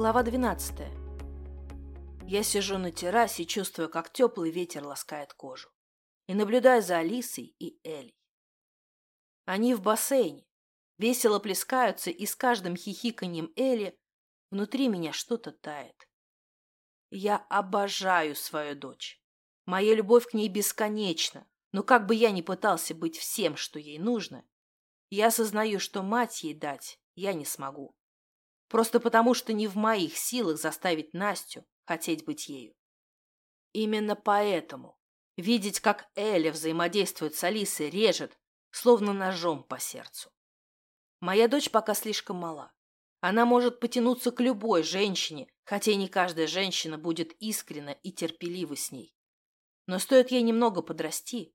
Глава 12. Я сижу на террасе, чувствуя, как теплый ветер ласкает кожу, и наблюдаю за Алисой и Элей. Они в бассейне, весело плескаются, и с каждым хихиканьем Эли внутри меня что-то тает. Я обожаю свою дочь. Моя любовь к ней бесконечна, но как бы я ни пытался быть всем, что ей нужно, я осознаю, что мать ей дать я не смогу. Просто потому, что не в моих силах заставить Настю хотеть быть ею. Именно поэтому видеть, как Эля взаимодействует с Алисой, режет, словно ножом по сердцу. Моя дочь пока слишком мала. Она может потянуться к любой женщине, хотя и не каждая женщина будет искренна и терпелива с ней. Но стоит ей немного подрасти,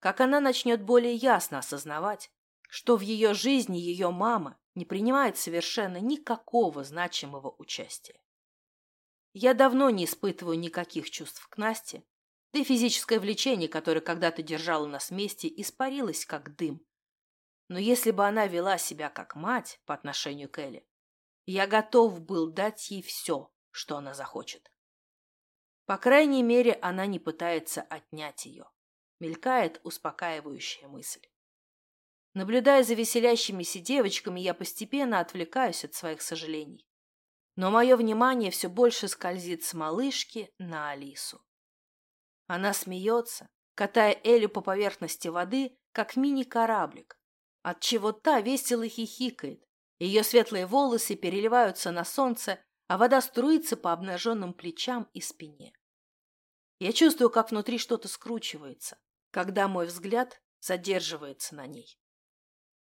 как она начнет более ясно осознавать, что в ее жизни ее мама не принимает совершенно никакого значимого участия. Я давно не испытываю никаких чувств к Насте, да и физическое влечение, которое когда-то держало нас вместе, испарилось как дым. Но если бы она вела себя как мать по отношению к Элли, я готов был дать ей все, что она захочет. По крайней мере, она не пытается отнять ее. Мелькает успокаивающая мысль. Наблюдая за веселящимися девочками, я постепенно отвлекаюсь от своих сожалений. Но мое внимание все больше скользит с малышки на Алису. Она смеется, катая Элю по поверхности воды, как мини-кораблик, отчего та весело хихикает. Ее светлые волосы переливаются на солнце, а вода струится по обнаженным плечам и спине. Я чувствую, как внутри что-то скручивается, когда мой взгляд задерживается на ней.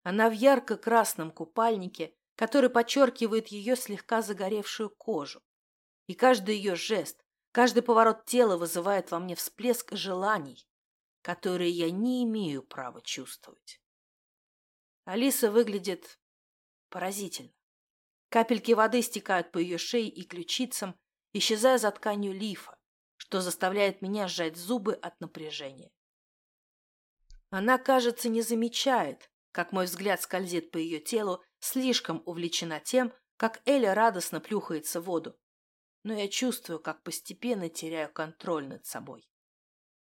Она в ярко-красном купальнике, который подчеркивает ее слегка загоревшую кожу. И каждый ее жест, каждый поворот тела вызывает во мне всплеск желаний, которые я не имею права чувствовать. Алиса выглядит поразительно. Капельки воды стекают по ее шее и ключицам, исчезая за тканью лифа, что заставляет меня сжать зубы от напряжения. Она, кажется, не замечает, как мой взгляд скользит по ее телу, слишком увлечена тем, как Эля радостно плюхается в воду. Но я чувствую, как постепенно теряю контроль над собой.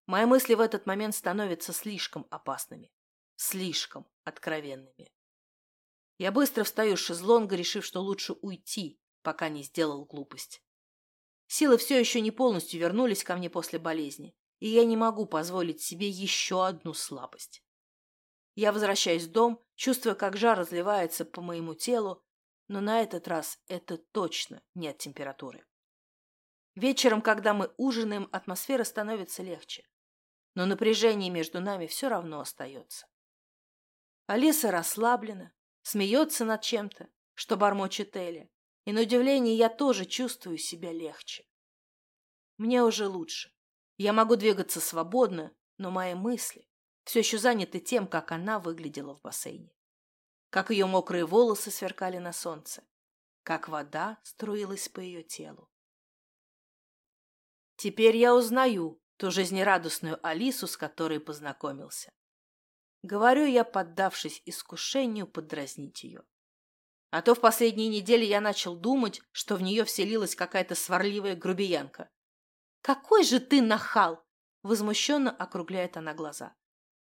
Мои мысли в этот момент становятся слишком опасными, слишком откровенными. Я быстро встаю с шезлонга, решив, что лучше уйти, пока не сделал глупость. Силы все еще не полностью вернулись ко мне после болезни, и я не могу позволить себе еще одну слабость. Я возвращаюсь в дом, чувствуя, как жар разливается по моему телу, но на этот раз это точно не от температуры. Вечером, когда мы ужинаем, атмосфера становится легче, но напряжение между нами все равно остается. Алиса расслаблена, смеется над чем-то, что бормочет Эля, и на удивление я тоже чувствую себя легче. Мне уже лучше. Я могу двигаться свободно, но мои мысли все еще заняты тем, как она выглядела в бассейне. Как ее мокрые волосы сверкали на солнце. Как вода струилась по ее телу. Теперь я узнаю ту жизнерадостную Алису, с которой познакомился. Говорю я, поддавшись искушению подразнить ее. А то в последние недели я начал думать, что в нее вселилась какая-то сварливая грубиянка. «Какой же ты нахал!» — возмущенно округляет она глаза.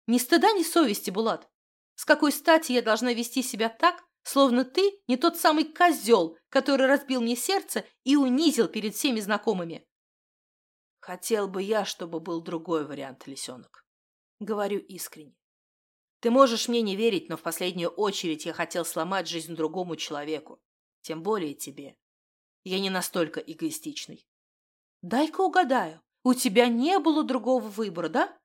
Ни стыда, ни совести, Булат. С какой стати я должна вести себя так, словно ты не тот самый козел, который разбил мне сердце и унизил перед всеми знакомыми? Хотел бы я, чтобы был другой вариант, лисенок. Говорю искренне. Ты можешь мне не верить, но в последнюю очередь я хотел сломать жизнь другому человеку. Тем более тебе. Я не настолько эгоистичный. Дай-ка угадаю, у тебя не было другого выбора, да?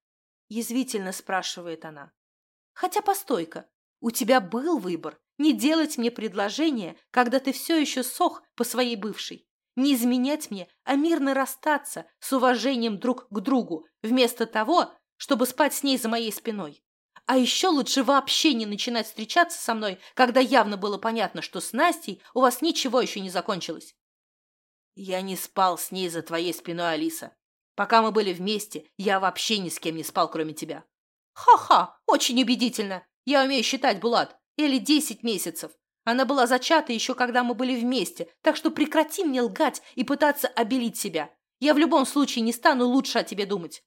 Язвительно спрашивает она. Хотя постойка, у тебя был выбор не делать мне предложение, когда ты все еще сох по своей бывшей. Не изменять мне, а мирно расстаться с уважением друг к другу, вместо того, чтобы спать с ней за моей спиной. А еще лучше вообще не начинать встречаться со мной, когда явно было понятно, что с Настей у вас ничего еще не закончилось. Я не спал с ней за твоей спиной, Алиса. Пока мы были вместе, я вообще ни с кем не спал, кроме тебя. Ха-ха, очень убедительно. Я умею считать, Булат. Или десять месяцев. Она была зачата еще когда мы были вместе, так что прекрати мне лгать и пытаться обелить себя. Я в любом случае не стану лучше о тебе думать.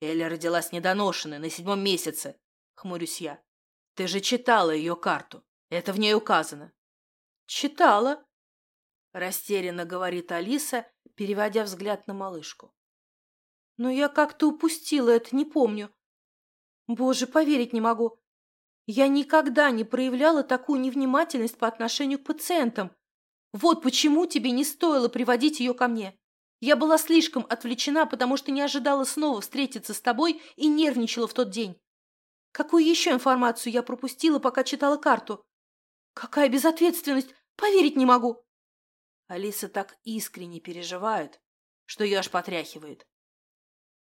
Эля родилась недоношенной, на седьмом месяце, хмурюсь я. Ты же читала ее карту. Это в ней указано. Читала, растерянно говорит Алиса, переводя взгляд на малышку. Но я как-то упустила это, не помню. Боже, поверить не могу. Я никогда не проявляла такую невнимательность по отношению к пациентам. Вот почему тебе не стоило приводить ее ко мне. Я была слишком отвлечена, потому что не ожидала снова встретиться с тобой и нервничала в тот день. Какую еще информацию я пропустила, пока читала карту? Какая безответственность! Поверить не могу!» Алиса так искренне переживает, что ее аж потряхивает.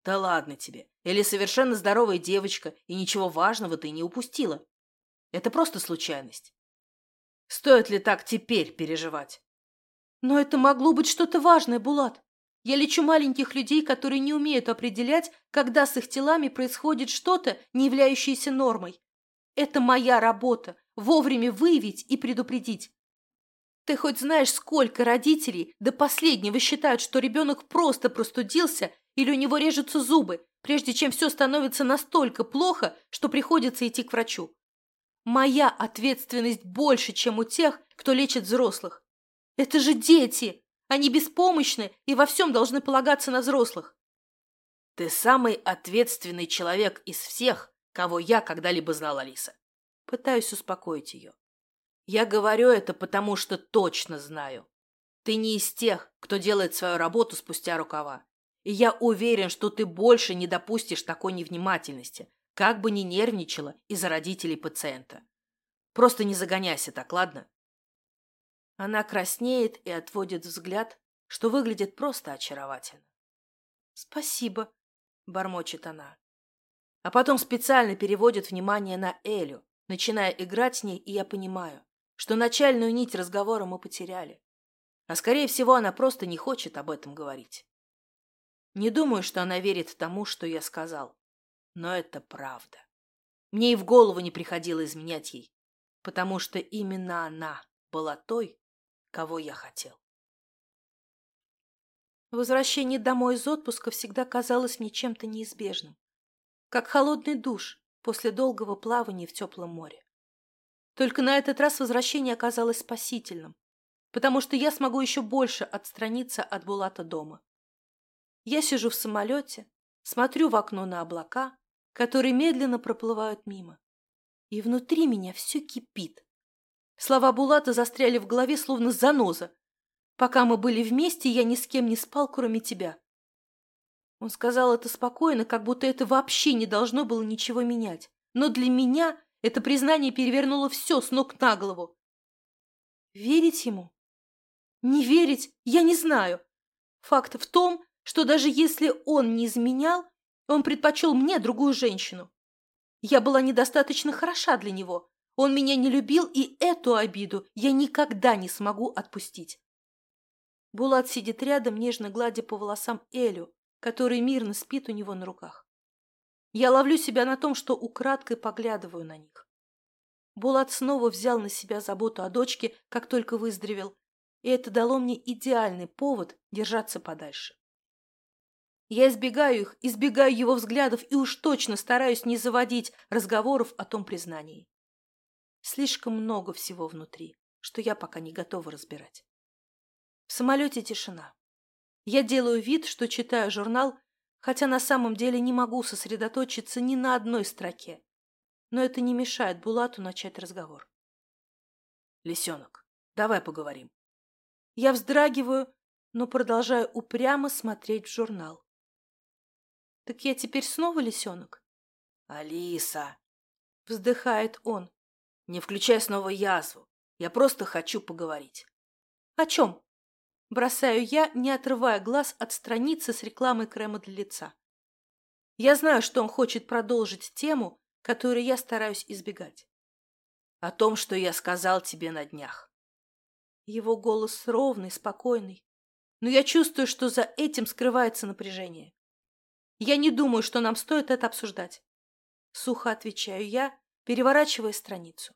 «Да ладно тебе. Или совершенно здоровая девочка, и ничего важного ты не упустила. Это просто случайность. Стоит ли так теперь переживать?» «Но это могло быть что-то важное, Булат. Я лечу маленьких людей, которые не умеют определять, когда с их телами происходит что-то, не являющееся нормой. Это моя работа – вовремя выявить и предупредить. Ты хоть знаешь, сколько родителей до последнего считают, что ребенок просто простудился или у него режутся зубы, прежде чем все становится настолько плохо, что приходится идти к врачу? Моя ответственность больше, чем у тех, кто лечит взрослых. Это же дети! Они беспомощны и во всем должны полагаться на взрослых. Ты самый ответственный человек из всех, кого я когда-либо знал, Алиса. Пытаюсь успокоить ее. Я говорю это, потому что точно знаю. Ты не из тех, кто делает свою работу спустя рукава. И я уверен, что ты больше не допустишь такой невнимательности, как бы ни нервничала из-за родителей пациента. Просто не загоняйся так, ладно? Она краснеет и отводит взгляд, что выглядит просто очаровательно. «Спасибо», — бормочет она. А потом специально переводит внимание на Элю, начиная играть с ней, и я понимаю, что начальную нить разговора мы потеряли. А скорее всего, она просто не хочет об этом говорить. Не думаю, что она верит тому, что я сказал. Но это правда. Мне и в голову не приходило изменять ей, потому что именно она была той, кого я хотел. Возвращение домой из отпуска всегда казалось мне чем-то неизбежным, как холодный душ после долгого плавания в теплом море. Только на этот раз возвращение оказалось спасительным, потому что я смогу еще больше отстраниться от Булата дома. Я сижу в самолете, смотрю в окно на облака, которые медленно проплывают мимо, и внутри меня все кипит. Слова Булата застряли в голове, словно заноза. Пока мы были вместе, я ни с кем не спал, кроме тебя. Он сказал это спокойно, как будто это вообще не должно было ничего менять. Но для меня это признание перевернуло все с ног на голову. Верить ему? Не верить? Я не знаю. Факт в том, что даже если он не изменял, он предпочел мне другую женщину. Я была недостаточно хороша для него, он меня не любил, и эту обиду я никогда не смогу отпустить. Булат сидит рядом, нежно гладя по волосам Элю, который мирно спит у него на руках. Я ловлю себя на том, что украдкой поглядываю на них. Булат снова взял на себя заботу о дочке, как только выздоровел, и это дало мне идеальный повод держаться подальше. Я избегаю их, избегаю его взглядов и уж точно стараюсь не заводить разговоров о том признании. Слишком много всего внутри, что я пока не готова разбирать. В самолете тишина. Я делаю вид, что читаю журнал, хотя на самом деле не могу сосредоточиться ни на одной строке. Но это не мешает Булату начать разговор. «Лисенок, давай поговорим». Я вздрагиваю, но продолжаю упрямо смотреть в журнал. «Так я теперь снова лисенок?» «Алиса!» — вздыхает он. Не включай снова язву. Я просто хочу поговорить. О чем? Бросаю я, не отрывая глаз от страницы с рекламой крема для лица. Я знаю, что он хочет продолжить тему, которую я стараюсь избегать. О том, что я сказал тебе на днях. Его голос ровный, спокойный. Но я чувствую, что за этим скрывается напряжение. Я не думаю, что нам стоит это обсуждать. Сухо отвечаю я, переворачивая страницу.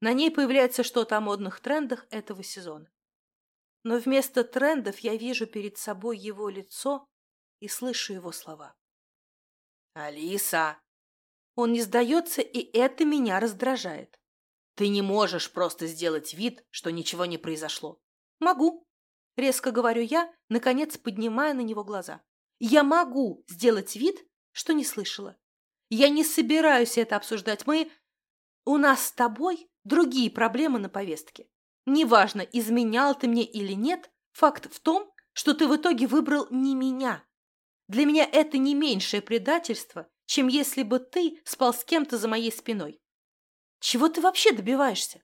На ней появляется что-то о модных трендах этого сезона. Но вместо трендов я вижу перед собой его лицо и слышу его слова. «Алиса!» Он не сдается, и это меня раздражает. «Ты не можешь просто сделать вид, что ничего не произошло». «Могу», — резко говорю я, наконец поднимая на него глаза. «Я могу сделать вид, что не слышала. Я не собираюсь это обсуждать. Мы... У нас с тобой другие проблемы на повестке. Неважно, изменял ты мне или нет, факт в том, что ты в итоге выбрал не меня. Для меня это не меньшее предательство, чем если бы ты спал с кем-то за моей спиной. Чего ты вообще добиваешься?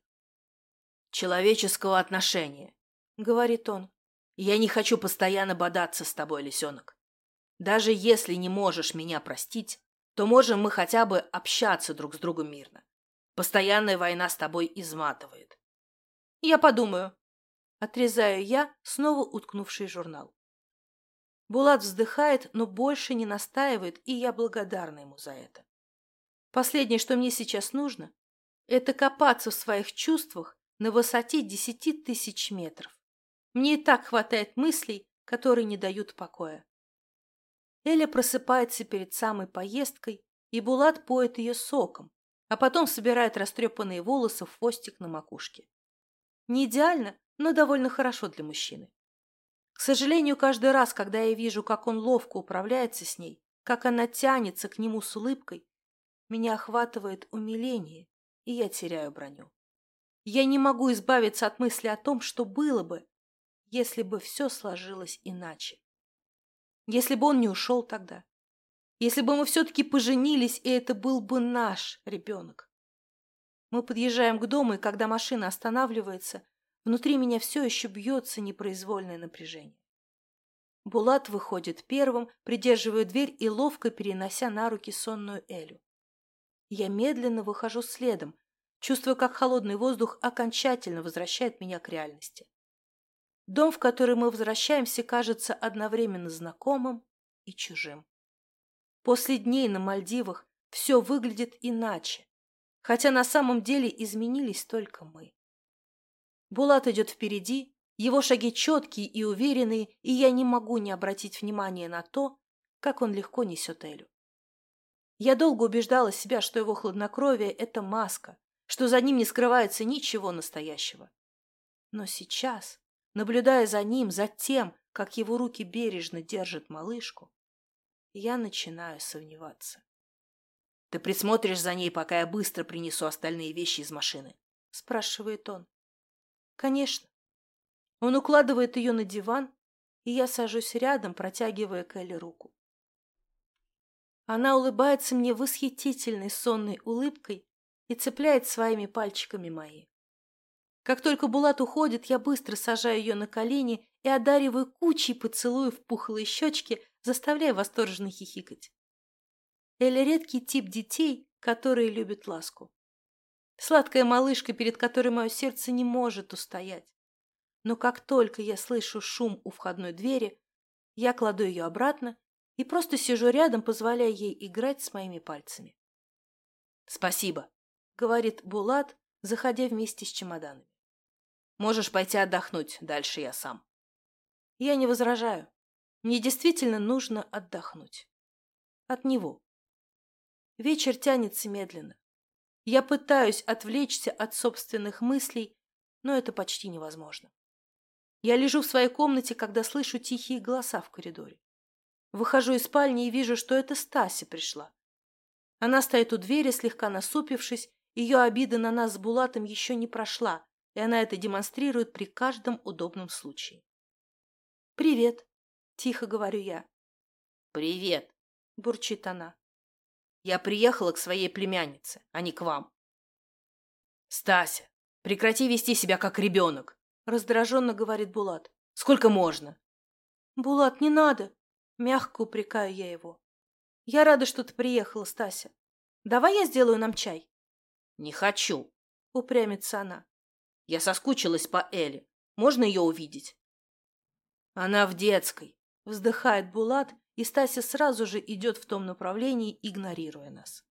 Человеческого отношения, говорит он. Я не хочу постоянно бодаться с тобой, лисенок. Даже если не можешь меня простить, то можем мы хотя бы общаться друг с другом мирно. Постоянная война с тобой изматывает. Я подумаю. Отрезаю я, снова уткнувший журнал. Булат вздыхает, но больше не настаивает, и я благодарна ему за это. Последнее, что мне сейчас нужно, это копаться в своих чувствах на высоте десяти тысяч метров. Мне и так хватает мыслей, которые не дают покоя. Эля просыпается перед самой поездкой, и Булат поет ее соком, а потом собирает растрепанные волосы в хвостик на макушке. Не идеально, но довольно хорошо для мужчины. К сожалению, каждый раз, когда я вижу, как он ловко управляется с ней, как она тянется к нему с улыбкой, меня охватывает умиление, и я теряю броню. Я не могу избавиться от мысли о том, что было бы, если бы все сложилось иначе. Если бы он не ушел тогда. Если бы мы все-таки поженились, и это был бы наш ребенок. Мы подъезжаем к дому, и когда машина останавливается, Внутри меня все еще бьется непроизвольное напряжение. Булат выходит первым, придерживая дверь и ловко перенося на руки сонную Элю. Я медленно выхожу следом, чувствуя, как холодный воздух окончательно возвращает меня к реальности. Дом, в который мы возвращаемся, кажется одновременно знакомым и чужим. После дней на Мальдивах все выглядит иначе, хотя на самом деле изменились только мы. Булат идет впереди, его шаги четкие и уверенные, и я не могу не обратить внимания на то, как он легко несет Элю. Я долго убеждала себя, что его хладнокровие – это маска, что за ним не скрывается ничего настоящего. Но сейчас, наблюдая за ним, за тем, как его руки бережно держат малышку, я начинаю сомневаться. — Ты присмотришь за ней, пока я быстро принесу остальные вещи из машины? — спрашивает он. Конечно. Он укладывает ее на диван, и я сажусь рядом, протягивая Келли руку. Она улыбается мне восхитительной сонной улыбкой и цепляет своими пальчиками мои. Как только Булат уходит, я быстро сажаю ее на колени и одариваю кучей поцелуев пухлые щечки, заставляя восторженно хихикать. Эля редкий тип детей, которые любят ласку. Сладкая малышка, перед которой мое сердце не может устоять. Но как только я слышу шум у входной двери, я кладу ее обратно и просто сижу рядом, позволяя ей играть с моими пальцами. «Спасибо», — говорит Булат, заходя вместе с чемоданами. «Можешь пойти отдохнуть, дальше я сам». Я не возражаю. Мне действительно нужно отдохнуть. От него. Вечер тянется медленно. Я пытаюсь отвлечься от собственных мыслей, но это почти невозможно. Я лежу в своей комнате, когда слышу тихие голоса в коридоре. Выхожу из спальни и вижу, что это Стася пришла. Она стоит у двери, слегка насупившись, ее обида на нас с Булатом еще не прошла, и она это демонстрирует при каждом удобном случае. «Привет», — тихо говорю я. «Привет», — бурчит она. Я приехала к своей племяннице, а не к вам. Стася, прекрати вести себя как ребенок, раздраженно говорит Булат. Сколько можно? Булат, не надо, мягко упрекаю я его. Я рада, что ты приехала, Стася. Давай я сделаю нам чай. Не хочу, упрямится она. Я соскучилась по Эле. Можно ее увидеть? Она в детской, вздыхает Булат и Стася сразу же идет в том направлении, игнорируя нас.